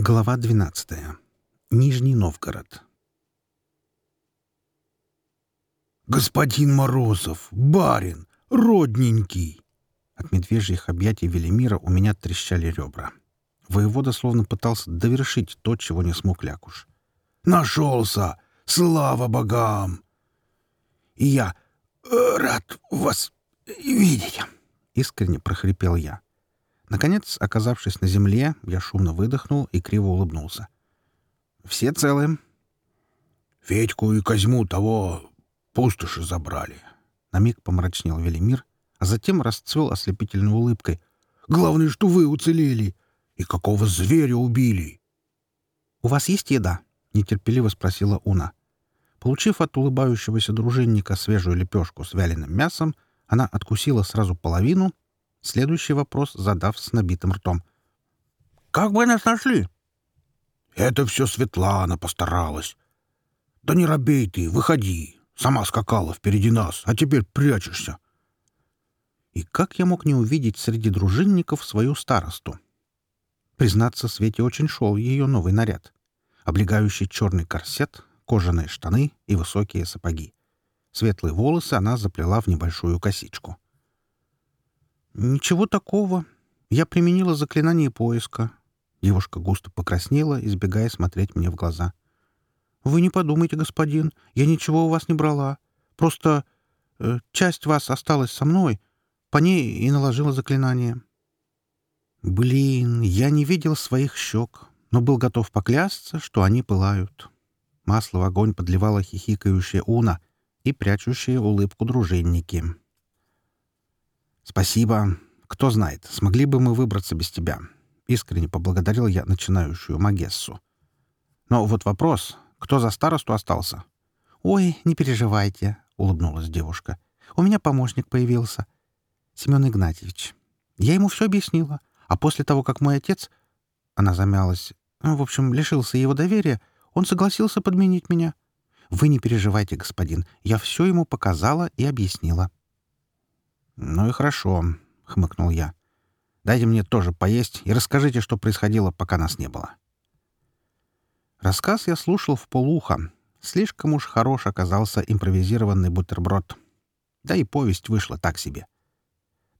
Глава 12. Нижний Новгород. «Господин Морозов! Барин! Родненький!» От медвежьих объятий Велимира у меня трещали ребра. Воевода словно пытался довершить то, чего не смог Лякуш. «Нашелся! Слава богам!» «И я э, рад вас видеть!» — искренне прохрипел я. Наконец, оказавшись на земле, я шумно выдохнул и криво улыбнулся. «Все целы?» «Федьку и Козьму того пустоши забрали». На миг помрачнел Велимир, а затем расцвел ослепительной улыбкой. «Главное, что вы уцелели! И какого зверя убили!» «У вас есть еда?» — нетерпеливо спросила Уна. Получив от улыбающегося дружинника свежую лепешку с вяленым мясом, она откусила сразу половину — Следующий вопрос задав с набитым ртом. «Как вы нас нашли?» «Это все Светлана постаралась. Да не робей ты, выходи. Сама скакала впереди нас, а теперь прячешься». И как я мог не увидеть среди дружинников свою старосту? Признаться, Свете очень шел ее новый наряд. Облегающий черный корсет, кожаные штаны и высокие сапоги. Светлые волосы она заплела в небольшую косичку. — «Ничего такого. Я применила заклинание поиска». Девушка густо покраснела, избегая смотреть мне в глаза. «Вы не подумайте, господин, я ничего у вас не брала. Просто э, часть вас осталась со мной, по ней и наложила заклинание». Блин, я не видел своих щек, но был готов поклясться, что они пылают. Масло в огонь подливала хихикающая Уна и прячущие улыбку дружинники. «Спасибо. Кто знает, смогли бы мы выбраться без тебя». Искренне поблагодарил я начинающую Магессу. «Но вот вопрос, кто за старосту остался?» «Ой, не переживайте», — улыбнулась девушка. «У меня помощник появился. Семен Игнатьевич. Я ему все объяснила. А после того, как мой отец...» Она замялась. «Ну, «В общем, лишился его доверия. Он согласился подменить меня. Вы не переживайте, господин. Я все ему показала и объяснила». «Ну и хорошо», — хмыкнул я. «Дайте мне тоже поесть и расскажите, что происходило, пока нас не было». Рассказ я слушал в полуха. Слишком уж хорош оказался импровизированный бутерброд. Да и повесть вышла так себе.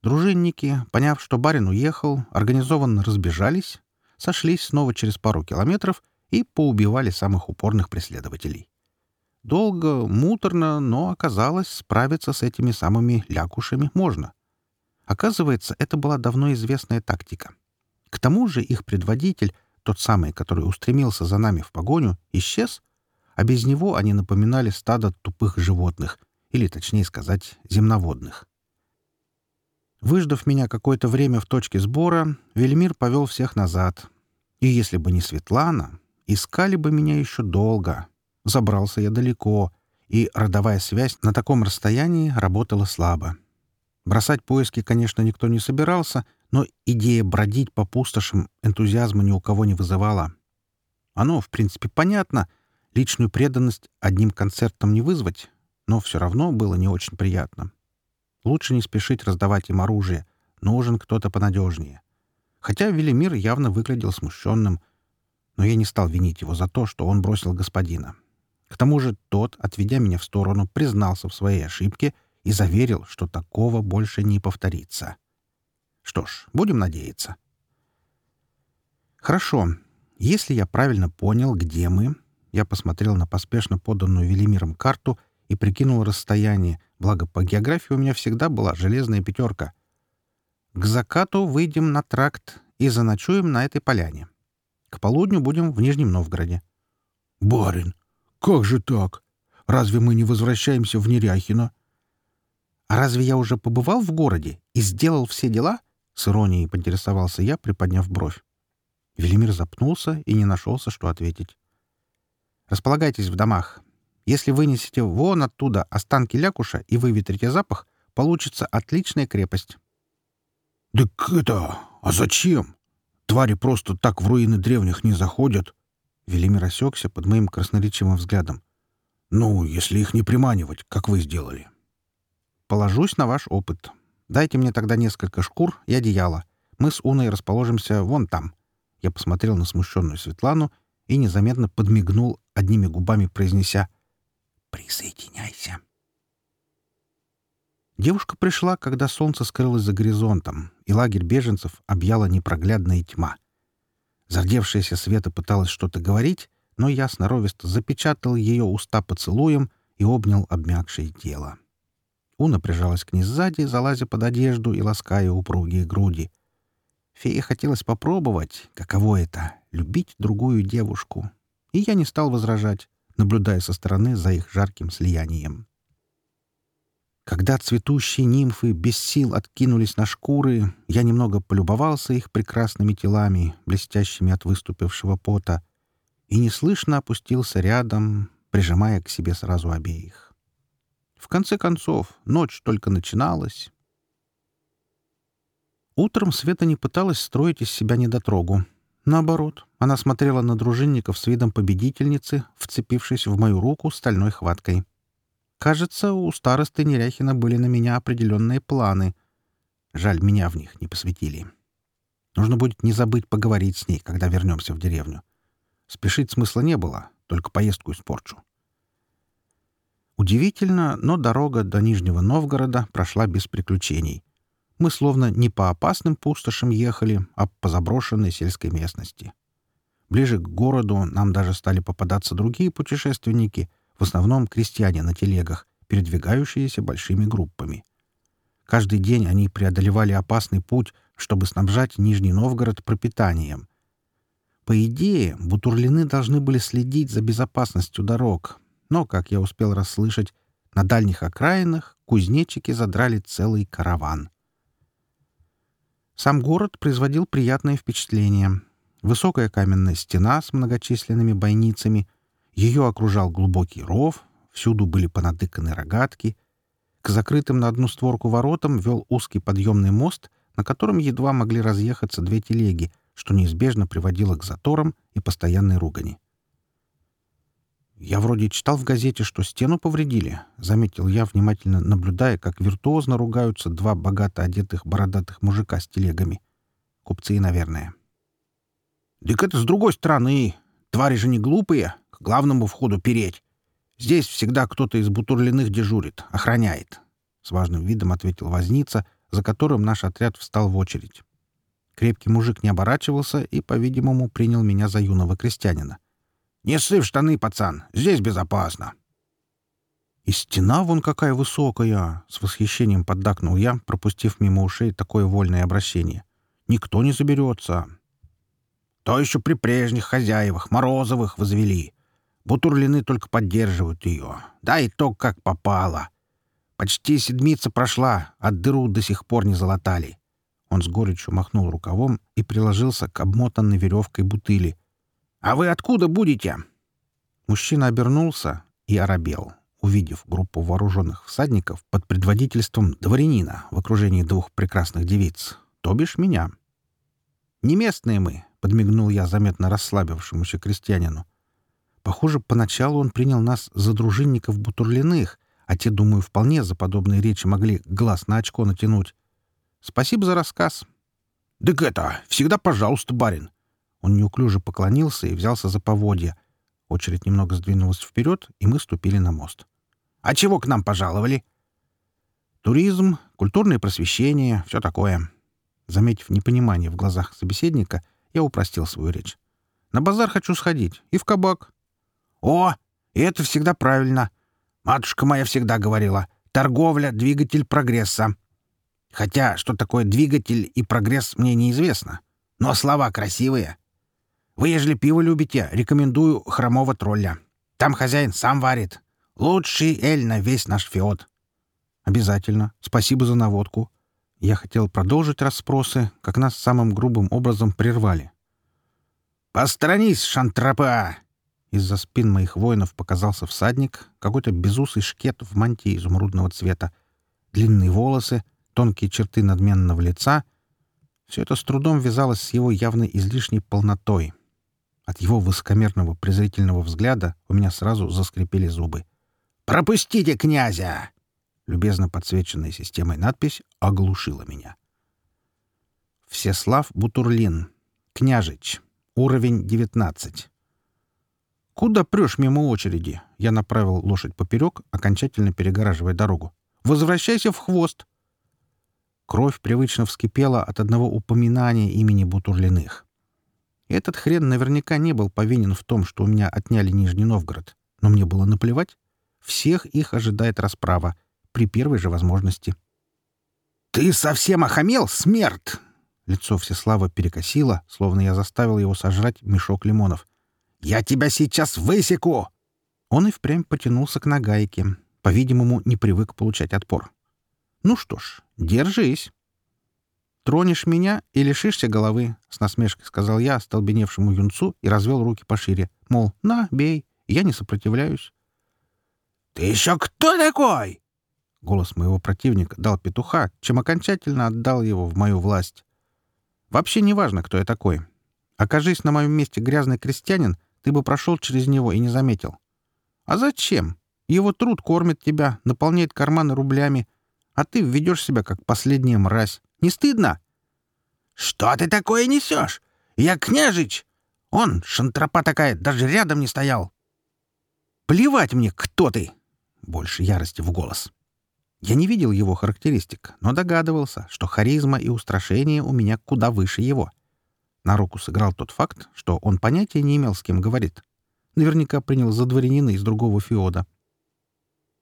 Дружинники, поняв, что барин уехал, организованно разбежались, сошлись снова через пару километров и поубивали самых упорных преследователей. Долго, муторно, но оказалось, справиться с этими самыми лякушами можно. Оказывается, это была давно известная тактика. К тому же их предводитель, тот самый, который устремился за нами в погоню, исчез, а без него они напоминали стадо тупых животных, или, точнее сказать, земноводных. Выждав меня какое-то время в точке сбора, Вельмир повел всех назад. И если бы не Светлана, искали бы меня еще долго, Забрался я далеко, и родовая связь на таком расстоянии работала слабо. Бросать поиски, конечно, никто не собирался, но идея бродить по пустошам энтузиазма ни у кого не вызывала. Оно, в принципе, понятно. Личную преданность одним концертом не вызвать, но все равно было не очень приятно. Лучше не спешить раздавать им оружие. Нужен кто-то понадежнее. Хотя Велимир явно выглядел смущенным, но я не стал винить его за то, что он бросил господина. К тому же тот, отведя меня в сторону, признался в своей ошибке и заверил, что такого больше не повторится. Что ж, будем надеяться. Хорошо. Если я правильно понял, где мы, я посмотрел на поспешно поданную Велимиром карту и прикинул расстояние, благо по географии у меня всегда была железная пятерка. К закату выйдем на тракт и заночуем на этой поляне. К полудню будем в Нижнем Новгороде. — Барин, «Как же так? Разве мы не возвращаемся в Неряхино?» «А разве я уже побывал в городе и сделал все дела?» — с иронией поинтересовался я, приподняв бровь. Велимир запнулся и не нашелся, что ответить. «Располагайтесь в домах. Если вынесете вон оттуда останки лякуша и выветрите запах, получится отличная крепость». «Так это... А зачем? Твари просто так в руины древних не заходят. Велимир осекся под моим красноречивым взглядом. «Ну, если их не приманивать, как вы сделали». «Положусь на ваш опыт. Дайте мне тогда несколько шкур и одеяло. Мы с Уной расположимся вон там». Я посмотрел на смущенную Светлану и незаметно подмигнул, одними губами произнеся «Присоединяйся». Девушка пришла, когда солнце скрылось за горизонтом, и лагерь беженцев объяла непроглядная тьма. Зардевшаяся Света пыталась что-то говорить, но я сноровисто запечатал ее уста поцелуем и обнял обмякшее тело. Уна прижалась к ней сзади, залазя под одежду и лаская упругие груди. Фее хотелось попробовать, каково это — любить другую девушку. И я не стал возражать, наблюдая со стороны за их жарким слиянием. Когда цветущие нимфы без сил откинулись на шкуры, я немного полюбовался их прекрасными телами, блестящими от выступившего пота, и неслышно опустился рядом, прижимая к себе сразу обеих. В конце концов, ночь только начиналась. Утром Света не пыталась строить из себя недотрогу. Наоборот, она смотрела на дружинников с видом победительницы, вцепившись в мою руку стальной хваткой. Кажется, у старосты Неряхина были на меня определенные планы. Жаль, меня в них не посвятили. Нужно будет не забыть поговорить с ней, когда вернемся в деревню. Спешить смысла не было, только поездку испорчу. Удивительно, но дорога до Нижнего Новгорода прошла без приключений. Мы словно не по опасным пустошам ехали, а по заброшенной сельской местности. Ближе к городу нам даже стали попадаться другие путешественники, в основном крестьяне на телегах, передвигающиеся большими группами. Каждый день они преодолевали опасный путь, чтобы снабжать Нижний Новгород пропитанием. По идее, бутурлины должны были следить за безопасностью дорог, но, как я успел расслышать, на дальних окраинах кузнечики задрали целый караван. Сам город производил приятное впечатление. Высокая каменная стена с многочисленными бойницами, ее окружал глубокий ров, всюду были понатыканы рогатки. К закрытым на одну створку воротам вел узкий подъемный мост, на котором едва могли разъехаться две телеги, что неизбежно приводило к заторам и постоянной ругани. «Я вроде читал в газете, что стену повредили», — заметил я, внимательно наблюдая, как виртуозно ругаются два богато одетых бородатых мужика с телегами. Купцы, наверное. «Дык это с другой стороны. Твари же не глупые. Главному входу переть. Здесь всегда кто-то из бутурлиных дежурит, охраняет», — с важным видом ответил возница, за которым наш отряд встал в очередь. Крепкий мужик не оборачивался и, по-видимому, принял меня за юного крестьянина. — «Не ссы штаны, пацан, здесь безопасно». «И стена вон какая высокая!» — с восхищением поддакнул я, пропустив мимо ушей такое вольное обращение. «Никто не заберется». «То еще при прежних хозяевах, Морозовых, возвели. Бутурлины только поддерживают ее. Да и то, как попало. Почти седмица прошла, а дыру до сих пор не залатали». Он с горечью махнул рукавом и приложился к обмотанной веревкой бутыли, «А вы откуда будете?» Мужчина обернулся и оробел, увидев группу вооруженных всадников под предводительством дворянина в окружении двух прекрасных девиц, то бишь меня. «Не местные мы», — подмигнул я заметно расслабившемуся крестьянину. Похоже, поначалу он принял нас за дружинников Бутурлиных, а те, думаю, вполне за подобные речи могли глаз на очко натянуть. Спасибо за рассказ. — Так это, всегда пожалуйста, барин. Он неуклюже поклонился и взялся за поводья. Очередь немного сдвинулась вперед, и мы ступили на мост. «А чего к нам пожаловали?» «Туризм, культурное просвещение, все такое». Заметив непонимание в глазах собеседника, я упростил свою речь. «На базар хочу сходить. И в кабак». «О, и это всегда правильно. Матушка моя всегда говорила, торговля — двигатель прогресса. Хотя, что такое двигатель и прогресс, мне неизвестно. Но слова красивые. Вы, ежели пиво любите, рекомендую хромого тролля. Там хозяин сам варит. Лучший эль на весь наш феод. Обязательно. Спасибо за наводку. Я хотел продолжить расспросы, как нас самым грубым образом прервали. «Посторонись, шантропа!» Из-за спин моих воинов показался всадник, какой-то безусый шкет в мантии изумрудного цвета, длинные волосы, тонкие черты надменного лица — все это с трудом вязалось с его явной излишней полнотой. От его высокомерного презрительного взгляда у меня сразу заскрипели зубы. «Пропустите князя!» Любезно подсвеченная системой надпись оглушила меня. «Всеслав Бутурлин, княжич, Уровень 19. «Куда прешь мимо очереди?» Я направил лошадь поперек, окончательно перегораживая дорогу. «Возвращайся в хвост!» Кровь привычно вскипела от одного упоминания имени Бутурлиных. Этот хрен наверняка не был повинен в том, что у меня отняли Нижний Новгород. Но мне было наплевать. Всех их ожидает расправа. При первой же возможности. «Ты совсем охамел, смерть!» Лицо Всеслава перекосило, словно я заставил его сожрать мешок лимонов. «Я тебя сейчас высеку!» Он и впрямь потянулся к нагайке. По-видимому, не привык получать отпор. «Ну что ж, держись!» «Тронешь меня и лишишься головы», — с насмешкой сказал я столбеневшему юнцу и развел руки пошире. Мол, на, бей, я не сопротивляюсь. «Ты еще кто такой?» Голос моего противника дал петуха, чем окончательно отдал его в мою власть. Вообще не важно, кто я такой. Окажись на моем месте грязный крестьянин, ты бы прошел через него и не заметил. А зачем? Его труд кормит тебя, наполняет карманы рублями, а ты ведешь себя как последняя мразь. Не стыдно? Что ты такое несешь? Я княжич! Он, шантропа такая, даже рядом не стоял. Плевать мне, кто ты! Больше ярости в голос. Я не видел его характеристик, но догадывался, что харизма и устрашение у меня куда выше его. На руку сыграл тот факт, что он понятия не имел, с кем говорит. Наверняка принял за дворянина из другого феода.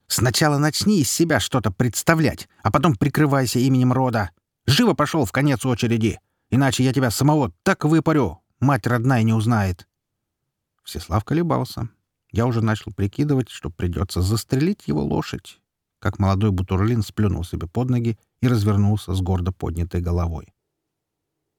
«Сначала начни из себя что-то представлять, а потом прикрывайся именем рода. Живо пошел в конец очереди, иначе я тебя самого так выпарю, мать родная не узнает». Всеслав колебался. Я уже начал прикидывать, что придется застрелить его лошадь как молодой Бутурлин сплюнул себе под ноги и развернулся с гордо поднятой головой.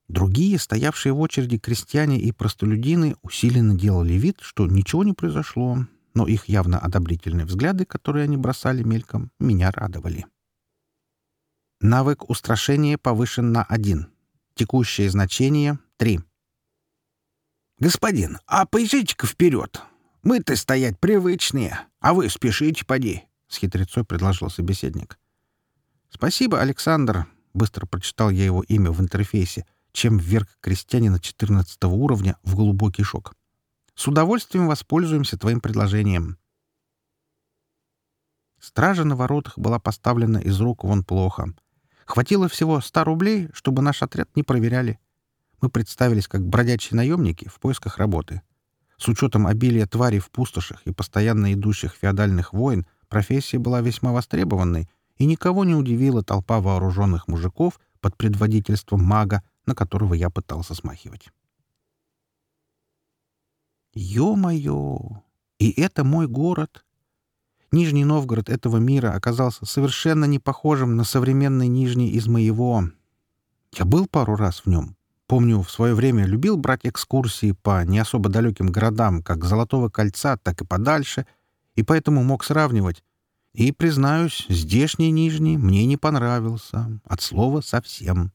Другие, стоявшие в очереди крестьяне и простолюдины, усиленно делали вид, что ничего не произошло, но их явно одобрительные взгляды, которые они бросали мельком, меня радовали. Навык устрашения повышен на один. Текущее значение — три. «Господин, а поезжайте-ка вперед! Мы-то стоять привычные, а вы спешите, поди!» — с хитрецой предложил собеседник. «Спасибо, Александр», — быстро прочитал я его имя в интерфейсе, чем вверг крестьянина 14 уровня в глубокий шок. «С удовольствием воспользуемся твоим предложением». Стража на воротах была поставлена из рук вон плохо. Хватило всего ста рублей, чтобы наш отряд не проверяли. Мы представились как бродячие наемники в поисках работы. С учетом обилия тварей в пустошах и постоянно идущих феодальных войн — Профессия была весьма востребованной, и никого не удивила толпа вооруженных мужиков под предводительством мага, на которого я пытался смахивать. Ё-моё! И это мой город! Нижний Новгород этого мира оказался совершенно не похожим на современный Нижний из моего. Я был пару раз в нем. Помню, в свое время любил брать экскурсии по не особо далеким городам, как Золотого кольца, так и подальше — и поэтому мог сравнивать. И, признаюсь, здешний Нижний мне не понравился. От слова совсем.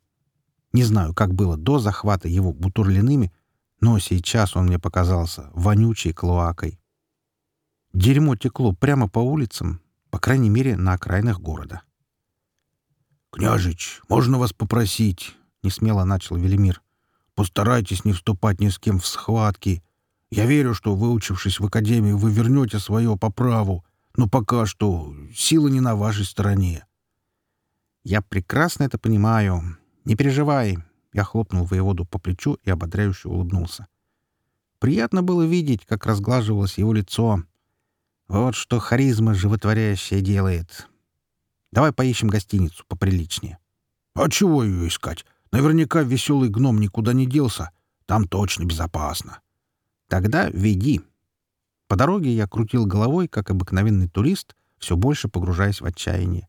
Не знаю, как было до захвата его бутурлиными, но сейчас он мне показался вонючей клоакой. Дерьмо текло прямо по улицам, по крайней мере, на окраинах города. «Княжич, можно вас попросить?» — несмело начал Велимир. «Постарайтесь не вступать ни с кем в схватки я верю, что, выучившись в академии, вы вернете свое по праву, но пока что сила не на вашей стороне. Я прекрасно это понимаю. Не переживай. Я хлопнул воеводу по плечу и ободряюще улыбнулся. Приятно было видеть, как разглаживалось его лицо. Вот что харизма животворящая делает. Давай поищем гостиницу поприличнее. — А чего ее искать? Наверняка веселый гном никуда не делся. Там точно безопасно. Тогда веди. По дороге я крутил головой, как обыкновенный турист, все больше погружаясь в отчаяние.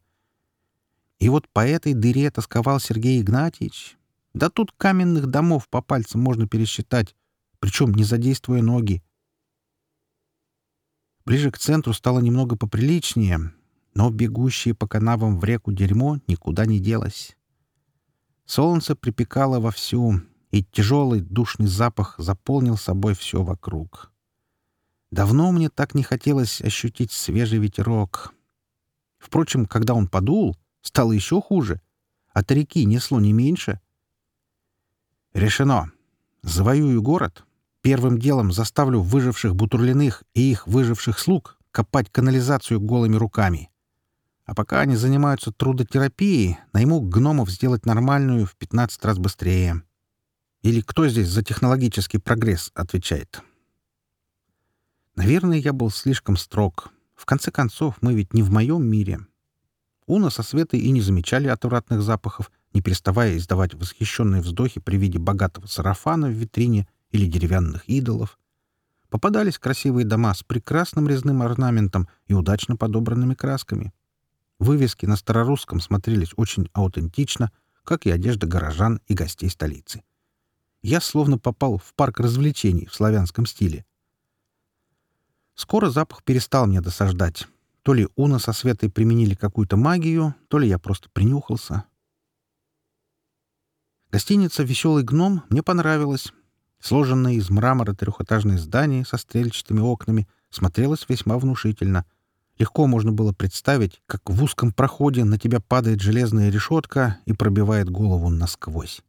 И вот по этой дыре тосковал Сергей Игнатьевич. Да тут каменных домов по пальцам можно пересчитать, причем не задействуя ноги. Ближе к центру стало немного поприличнее, но бегущее по канавам в реку дерьмо никуда не делось. Солнце припекало вовсю, и тяжелый душный запах заполнил собой все вокруг. Давно мне так не хотелось ощутить свежий ветерок. Впрочем, когда он подул, стало еще хуже. От реки несло не меньше. Решено. Завоюю город, Первым делом заставлю выживших бутурлиных и их выживших слуг копать канализацию голыми руками. А пока они занимаются трудотерапией, найму гномов сделать нормальную в 15 раз быстрее. Или кто здесь за технологический прогресс отвечает? Наверное, я был слишком строг. В конце концов, мы ведь не в моем мире. Уна со Светой и не замечали отвратных запахов, не переставая издавать восхищенные вздохи при виде богатого сарафана в витрине или деревянных идолов. Попадались красивые дома с прекрасным резным орнаментом и удачно подобранными красками. Вывески на старорусском смотрелись очень аутентично, как и одежда горожан и гостей столицы. Я словно попал в парк развлечений в славянском стиле. Скоро запах перестал мне досаждать. То ли Уна со Светой применили какую-то магию, то ли я просто принюхался. Гостиница «Веселый гном» мне понравилась. Сложенное из мрамора трехэтажное здание со стрельчатыми окнами смотрелось весьма внушительно. Легко можно было представить, как в узком проходе на тебя падает железная решетка и пробивает голову насквозь.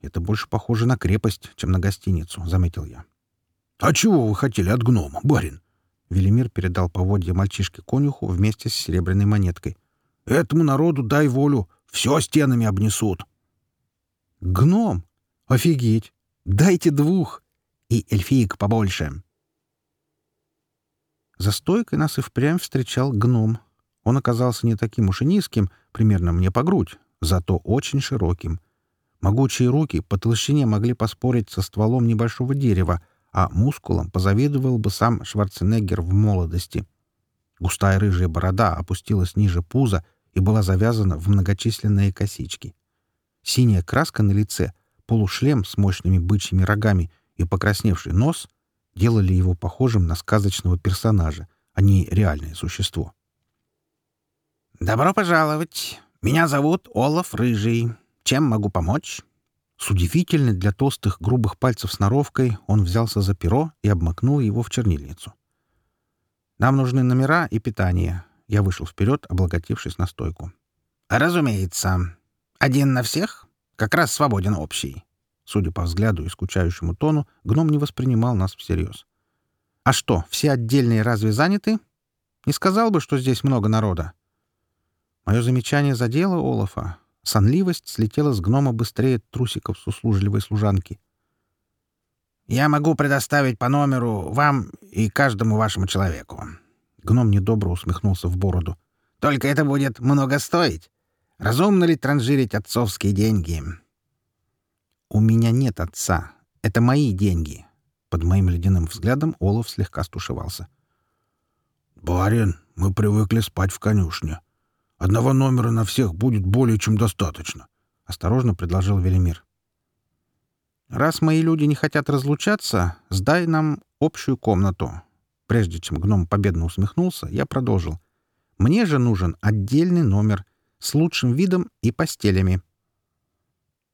«Это больше похоже на крепость, чем на гостиницу», — заметил я. «А чего вы хотели от гнома, барин?» Велимир передал поводья мальчишке-конюху вместе с серебряной монеткой. «Этому народу дай волю, все стенами обнесут». «Гном? Офигеть! Дайте двух! И эльфиек побольше!» За стойкой нас и впрямь встречал гном. Он оказался не таким уж и низким, примерно мне по грудь, зато очень широким. Могучие руки по толщине могли поспорить со стволом небольшого дерева, а мускулом позавидовал бы сам Шварценеггер в молодости. Густая рыжая борода опустилась ниже пуза и была завязана в многочисленные косички. Синяя краска на лице полушлем с мощными бычьими рогами и покрасневший нос делали его похожим на сказочного персонажа, а не реальное существо. «Добро пожаловать! Меня зовут Олаф Рыжий. Чем могу помочь?» С удивительной для толстых грубых пальцев сноровкой он взялся за перо и обмакнул его в чернильницу. «Нам нужны номера и питание». Я вышел вперед, облаготившись на стойку. «Разумеется. Один на всех?» Как раз свободен общий. Судя по взгляду и скучающему тону, гном не воспринимал нас всерьез. «А что, все отдельные разве заняты? Не сказал бы, что здесь много народа». Мое замечание задело Олафа. Сонливость слетела с гнома быстрее трусиков с услужливой служанки. «Я могу предоставить по номеру вам и каждому вашему человеку». Гном недобро усмехнулся в бороду. «Только это будет много стоить. Разумно ли транжирить отцовские деньги? У меня нет отца. Это мои деньги. Под моим ледяным взглядом Олаф слегка стушевался. «Барин, мы привыкли спать в конюшне. Одного номера на всех будет более чем достаточно», — осторожно предложил Велимир. «Раз мои люди не хотят разлучаться, сдай нам общую комнату». Прежде чем гном победно усмехнулся, я продолжил. «Мне же нужен отдельный номер, с лучшим видом и постелями.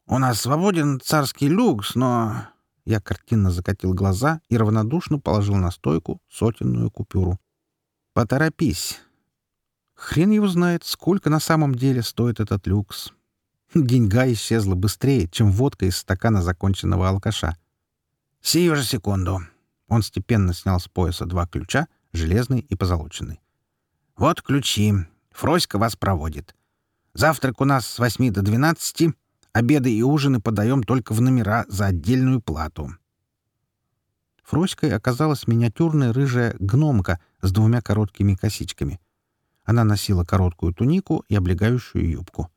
«У нас свободен царский люкс, но...» Я картинно закатил глаза и равнодушно положил на стойку сотенную купюру. «Поторопись. Хрен его знает, сколько на самом деле стоит этот люкс. Деньга исчезла быстрее, чем водка из стакана законченного алкаша. Сию же секунду». Он степенно снял с пояса два ключа, железный и позолоченный. «Вот ключи. Фроська вас проводит. Завтрак у нас с 8 до 12, обеды и ужины подаем только в номера за отдельную плату. Фроськой оказалась миниатюрная рыжая гномка с двумя короткими косичками. Она носила короткую тунику и облегающую юбку.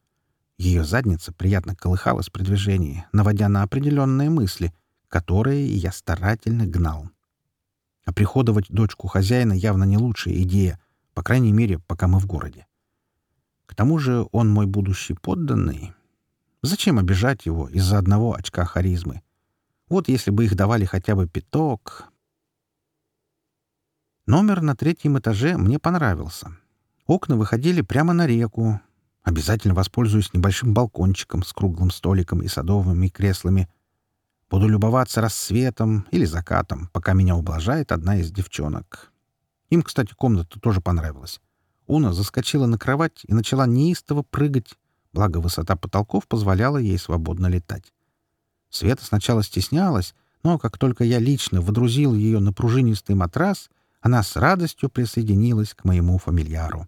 Ее задница приятно колыхалась при движении, наводя на определенные мысли, которые я старательно гнал. Оприходовать дочку хозяина явно не лучшая идея, по крайней мере, пока мы в городе. К тому же он мой будущий подданный. Зачем обижать его из-за одного очка харизмы? Вот если бы их давали хотя бы пяток... Номер на третьем этаже мне понравился. Окна выходили прямо на реку. Обязательно воспользуюсь небольшим балкончиком с круглым столиком и садовыми креслами. Буду любоваться рассветом или закатом, пока меня ублажает одна из девчонок. Им, кстати, комната тоже понравилась. Уна заскочила на кровать и начала неистово прыгать, благо высота потолков позволяла ей свободно летать. Света сначала стеснялась, но как только я лично водрузил ее на пружинистый матрас, она с радостью присоединилась к моему фамильяру.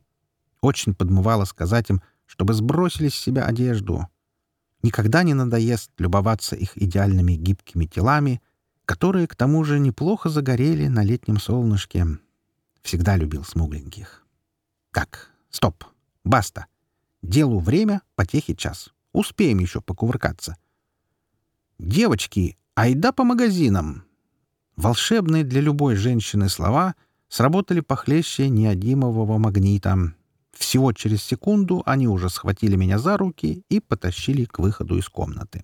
Очень подмывала сказать им, чтобы сбросили с себя одежду. Никогда не надоест любоваться их идеальными гибкими телами, которые, к тому же, неплохо загорели на летнем солнышке. Всегда любил смугленьких. Так, стоп, баста. Делу время, потехи час. Успеем еще покувыркаться. Девочки, айда по магазинам. Волшебные для любой женщины слова сработали похлеще неодимового магнита. Всего через секунду они уже схватили меня за руки и потащили к выходу из комнаты.